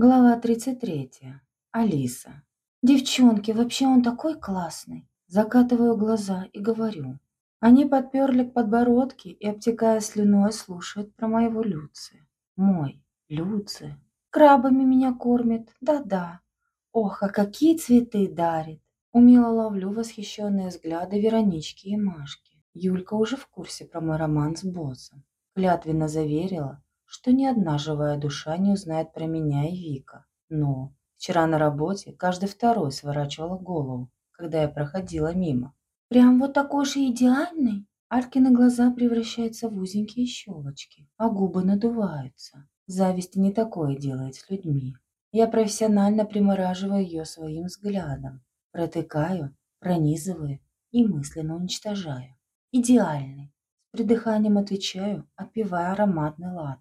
Глава 33. Алиса. «Девчонки, вообще он такой классный!» Закатываю глаза и говорю. Они подперли к подбородке и, обтекая слюной, слушают про моего Люция. Мой Люция. Крабами меня кормит, да-да. Ох, а какие цветы дарит! Умело ловлю восхищенные взгляды Веронички и Машки. Юлька уже в курсе про мой роман с боссом. Клятвенно заверила, что ни одна живая душа не узнает про меня и Вика. Но вчера на работе каждый второй сворачивал голову, когда я проходила мимо. «Прям вот такой же идеальный?» Алькины глаза превращаются в узенькие щелочки, а губы надуваются. Зависть не такое делает с людьми. Я профессионально примораживаю ее своим взглядом, протыкаю, пронизываю и мысленно уничтожаю. Идеальный. С придыханием отвечаю, отпивая ароматный лад.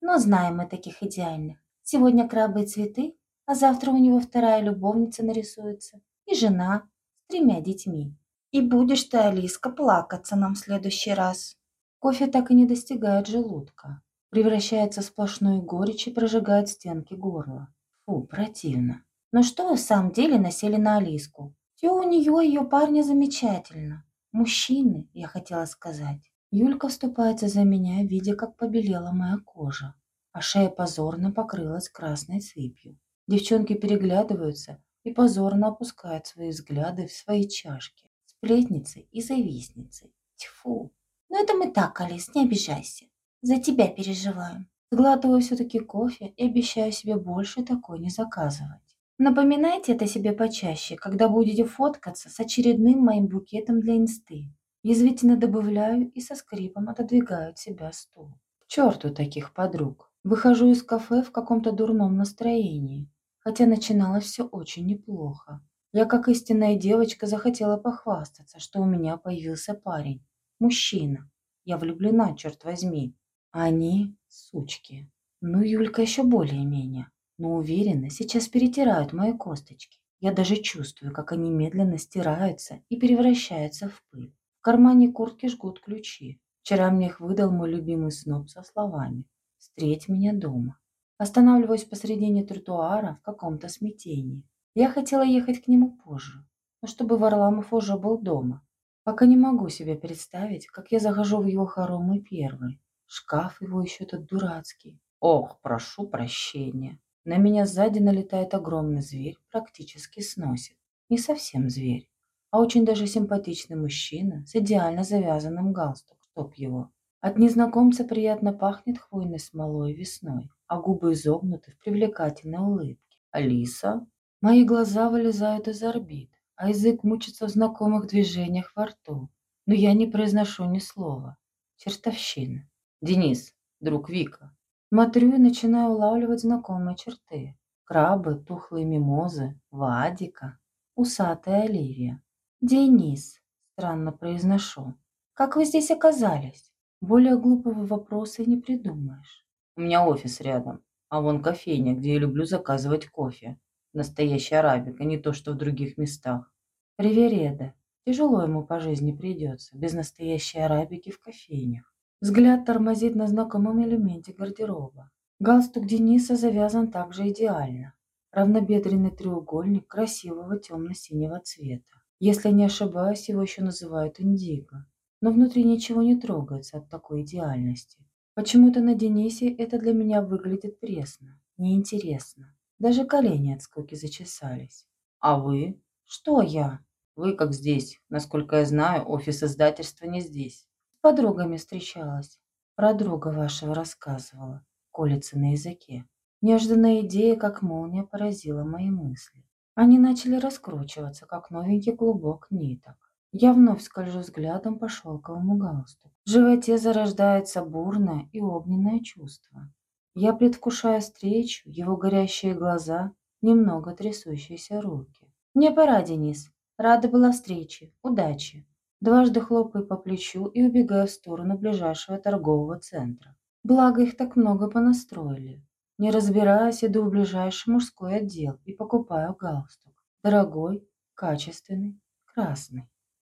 Но знаем мы таких идеальных. Сегодня крабы и цветы, а завтра у него вторая любовница нарисуется. И жена с тремя детьми. И будешь ты, Алиска, плакаться нам в следующий раз. Кофе так и не достигает желудка. Превращается в сплошную горечь и прожигает стенки горла. Фу, противно. Но что вы в самом деле насели на Алиску? Все у нее и ее парня замечательно. Мужчины, я хотела сказать. Юлька вступается за меня, видя, как побелела моя кожа, а шея позорно покрылась красной сыпью. Девчонки переглядываются и позорно опускают свои взгляды в свои чашки. Сплетницы и завистницы. Тьфу. Но это мы так, Алис, не обижайся. За тебя переживаем. Сглатываю все-таки кофе и обещаю себе больше такой не заказывать. Напоминайте это себе почаще, когда будете фоткаться с очередным моим букетом для инсты. Язвительно добавляю и со скрипом отодвигаю от себя стул. К черту таких подруг. Выхожу из кафе в каком-то дурном настроении, хотя начиналось все очень неплохо. Я, как истинная девочка, захотела похвастаться, что у меня появился парень. Мужчина. Я влюблена, черт возьми. А они – сучки. Ну, Юлька еще более-менее. Но уверена, сейчас перетирают мои косточки. Я даже чувствую, как они медленно стираются и превращаются в пыль кармане куртки жгут ключи. Вчера мне их выдал мой любимый сноб со словами «Встреть меня дома». Останавливаюсь посредине тротуара в каком-то смятении. Я хотела ехать к нему позже, но чтобы Варламов уже был дома. Пока не могу себе представить, как я захожу в его хоромы первый. Шкаф его еще тот дурацкий. Ох, прошу прощения. На меня сзади налетает огромный зверь, практически сносит. Не совсем зверь а очень даже симпатичный мужчина с идеально завязанным галстуком, чтоб его. От незнакомца приятно пахнет хвойной смолой весной, а губы изогнуты в привлекательной улыбке. «Алиса?» Мои глаза вылезают из орбит, а язык мучится в знакомых движениях во рту. Но я не произношу ни слова. Чертовщина. «Денис, друг Вика». Смотрю и начинаю улавливать знакомые черты. Крабы, тухлые мимозы, Вадика, усатая Оливия. «Денис», – странно произношу, – «как вы здесь оказались?» Более глупого вопроса не придумаешь. «У меня офис рядом, а вон кофейня, где я люблю заказывать кофе. Настоящий арабик, а не то, что в других местах. Привереда. Тяжело ему по жизни придется, без настоящей арабики в кофейнях. Взгляд тормозит на знакомом элементе гардероба. Галстук Дениса завязан также идеально. Равнобедренный треугольник красивого темно-синего цвета. Если не ошибаюсь, его еще называют индиго. Но внутри ничего не трогается от такой идеальности. Почему-то на Денисе это для меня выглядит пресно, неинтересно. Даже колени от скуки зачесались. А вы? Что я? Вы как здесь. Насколько я знаю, офис издательства не здесь. С подругами встречалась. Про друга вашего рассказывала. Колется на языке. Неожиданная идея, как молния, поразила мои мысли. Они начали раскручиваться, как новенький клубок ниток. Я вновь скольжу взглядом по шелковому галстуку. В животе зарождается бурное и огненное чувство. Я предвкушаю встречу, его горящие глаза, немного трясущиеся руки. «Мне пора, Денис. Рада была встрече. Удачи!» Дважды хлопаю по плечу и убегаю в сторону ближайшего торгового центра. Благо их так много понастроили. Не разбираясь, иду в ближайший мужской отдел и покупаю галстук. Дорогой, качественный, красный.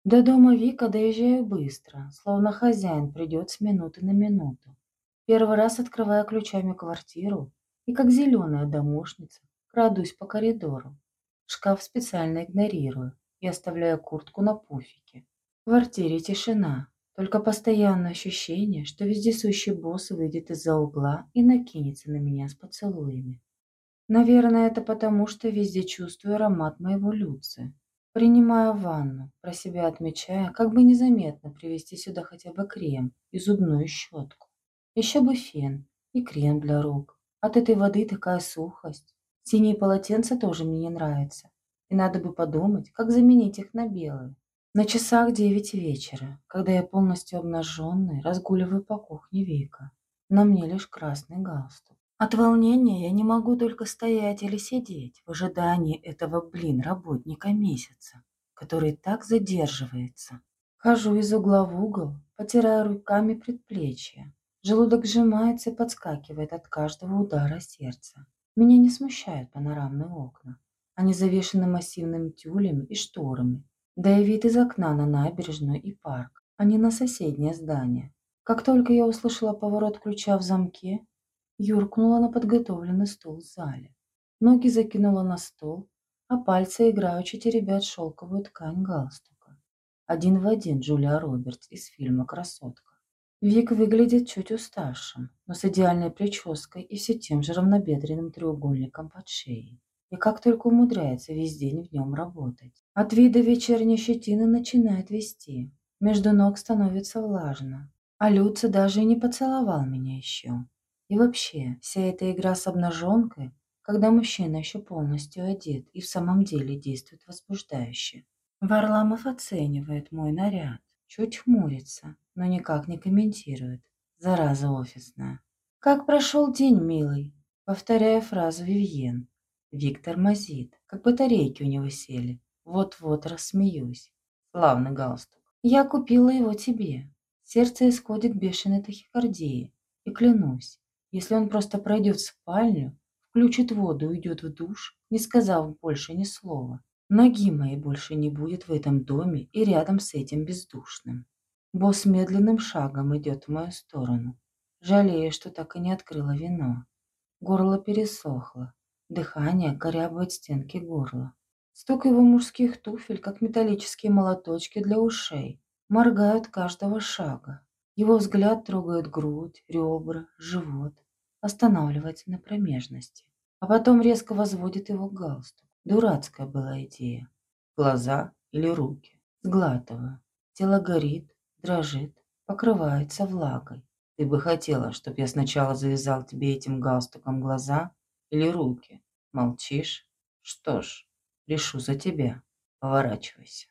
До дома Вика доезжаю быстро, словно хозяин придет с минуты на минуту. Первый раз открываю ключами квартиру и как зеленая домощница крадусь по коридору. Шкаф специально игнорирую и оставляю куртку на пуфике. В квартире тишина, только постоянное ощущение, что вездесущий босс выйдет из-за угла и накинется на меня с поцелуями. Наверное, это потому, что везде чувствую аромат моего Люцы. Принимаю ванну, про себя отмечая, как бы незаметно привезти сюда хотя бы крем и зубную щетку. Еще бы фен и крем для рук. От этой воды такая сухость. Синие полотенца тоже мне не нравятся. И надо бы подумать, как заменить их на белые. На часах девять вечера, когда я полностью обнаженный, разгуливаю по кухне Вика. На мне лишь красный галстук. От волнения я не могу только стоять или сидеть в ожидании этого, блин, работника месяца, который так задерживается. Хожу из угла в угол, потирая руками предплечья. Желудок сжимается и подскакивает от каждого удара сердца. Меня не смущают панорамные окна. Они завешены массивными тюлями и шторами, да и вид из окна на набережную и парк, а не на соседнее здание. Как только я услышала поворот ключа в замке, юркнула на подготовленный стул в зале. Ноги закинула на стол, а пальцы играючи теребят шелковую ткань галстука. Один в один Джулия Робертс из фильма «Красотка». Вик выглядит чуть уставшим, но с идеальной прической и все тем же равнобедренным треугольником под шеей. И как только умудряется весь день в нем работать. От вида вечерней щетины начинает вести. Между ног становится влажно. А Люца даже и не поцеловал меня еще. И вообще, вся эта игра с обнаженкой, когда мужчина еще полностью одет и в самом деле действует возбуждающе. Варламов оценивает мой наряд, чуть хмурится, но никак не комментирует. Зараза офисная. «Как прошел день, милый?» Повторяю фразу Вивьен. Виктор мазит, как батарейки у него сели. Вот-вот рассмеюсь. Славный галстук. Я купила его тебе. Сердце исходит бешеной тахикардии. И клянусь, если он просто пройдет в спальню, включит воду и уйдет в душ, не сказав больше ни слова, ноги моей больше не будет в этом доме и рядом с этим бездушным. Босс медленным шагом идет в мою сторону, жалея, что так и не открыла вино. Горло пересохло, дыхание корябает стенки горла. Стук его мужских туфель, как металлические молоточки для ушей, моргают каждого шага. Его взгляд трогает грудь, ребра, живот, останавливается на промежности, а потом резко возводит его галстук. Дурацкая была идея. Глаза или руки. Сглатываю. Тело горит, дрожит, покрывается влагой. Ты бы хотела, чтобы я сначала завязал тебе этим галстуком глаза или руки? Молчишь? Что ж, решу за тебя. Поворачивайся.